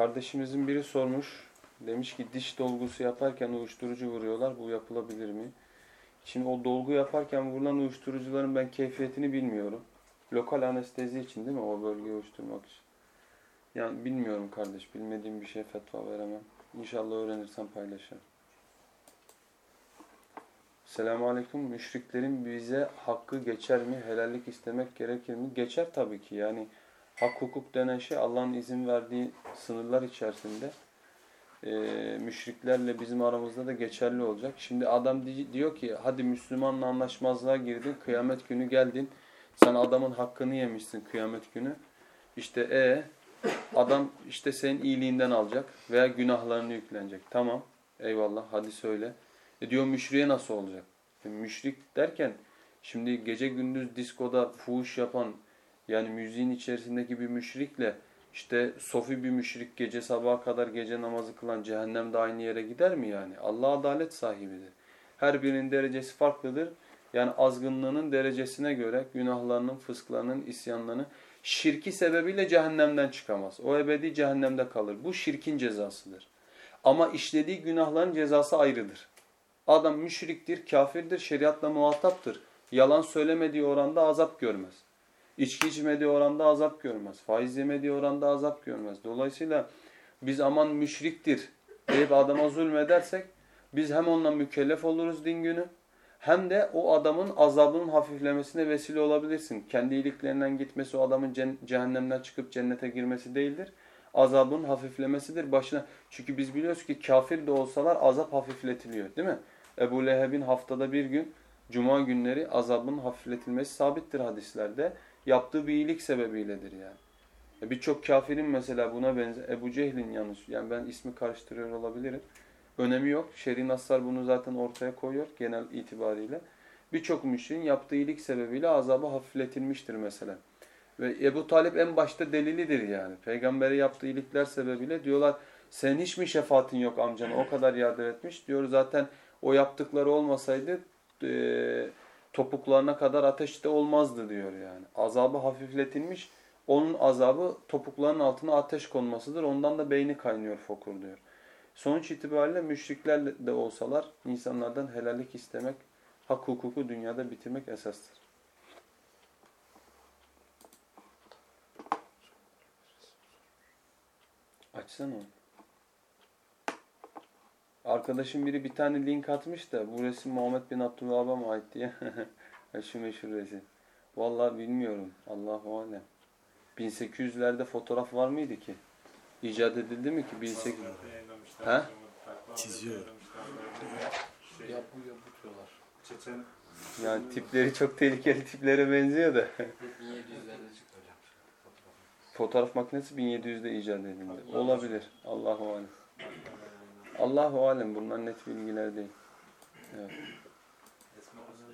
Kardeşimizin biri sormuş. Demiş ki diş dolgusu yaparken uyuşturucu vuruyorlar. Bu yapılabilir mi? Şimdi o dolgu yaparken vurulan uyuşturucuların ben keyfiyetini bilmiyorum. Lokal anestezi için değil mi? O bölgeyi uyuşturmak için. Yani bilmiyorum kardeş. Bilmediğim bir şey fetva veremem. İnşallah öğrenirsem paylaşırım. Selamun Aleyküm. Müşriklerin bize hakkı geçer mi? Helallik istemek gerekir mi? Geçer tabii ki. Yani hak hukuk denen şey Allah'ın izin verdiği sınırlar içerisinde e, müşriklerle bizim aramızda da geçerli olacak. Şimdi adam di- diyor ki hadi Müslümanla anlaşmazlığa girdin, kıyamet günü geldin. Sen adamın hakkını yemişsin kıyamet günü. İşte e adam işte senin iyiliğinden alacak veya günahlarını yüklenecek. Tamam eyvallah hadi söyle. E diyor müşriye nasıl olacak? E, müşrik derken şimdi gece gündüz diskoda fuhuş yapan yani müziğin içerisindeki bir müşrikle işte sofi bir müşrik gece sabaha kadar gece namazı kılan cehennemde aynı yere gider mi yani? Allah adalet sahibidir. Her birinin derecesi farklıdır. Yani azgınlığının derecesine göre günahlarının, fısklarının, isyanlarının şirki sebebiyle cehennemden çıkamaz. O ebedi cehennemde kalır. Bu şirkin cezasıdır. Ama işlediği günahların cezası ayrıdır. Adam müşriktir, kafirdir, şeriatla muhataptır. Yalan söylemediği oranda azap görmez. İçki içmediği oranda azap görmez. Faiz yemediği oranda azap görmez. Dolayısıyla biz aman müşriktir deyip adama zulmedersek biz hem onunla mükellef oluruz din günü hem de o adamın azabının hafiflemesine vesile olabilirsin. Kendi iyiliklerinden gitmesi o adamın cehennemden çıkıp cennete girmesi değildir. Azabın hafiflemesidir başına. Çünkü biz biliyoruz ki kafir de olsalar azap hafifletiliyor değil mi? Ebu Leheb'in haftada bir gün cuma günleri azabın hafifletilmesi sabittir hadislerde. Yaptığı bir iyilik sebebiyledir yani. E Birçok kafirin mesela buna benzer. Ebu Cehil'in yanlış. Yani ben ismi karıştırıyor olabilirim. Önemi yok. Şer'i Nassar bunu zaten ortaya koyuyor genel itibariyle. Birçok müşriğin yaptığı iyilik sebebiyle azabı hafifletilmiştir mesela. Ve Ebu Talip en başta delilidir yani. Peygamber'e yaptığı iyilikler sebebiyle diyorlar sen hiç mi şefaatin yok amcana o kadar yardım etmiş. Diyor zaten o yaptıkları olmasaydı e, topuklarına kadar ateşte olmazdı diyor yani. Azabı hafifletilmiş. Onun azabı topuklarının altına ateş konmasıdır. Ondan da beyni kaynıyor fokur diyor. Sonuç itibariyle müşrikler de olsalar insanlardan helallik istemek, hak hukuku dünyada bitirmek esastır. Açsana onu. Arkadaşım biri bir tane link atmış da bu resim Muhammed bin Abdülvahab'a mı ait diye. Şu meşhur resim. Vallahi bilmiyorum. Allahu alem. 1800'lerde fotoğraf var mıydı ki? İcat edildi mi ki 1800? He? Çiziyor. Ya bu ya bu diyorlar. Çeçen Yani tipleri çok tehlikeli tiplere benziyor da. 1700'lerde çıktı hocam. Fotoğraf. Fotoğraf makinesi 1700'de icat edildi. Olabilir. Allahu alem. Allahu alem bunlar net bilgiler değil. Evet.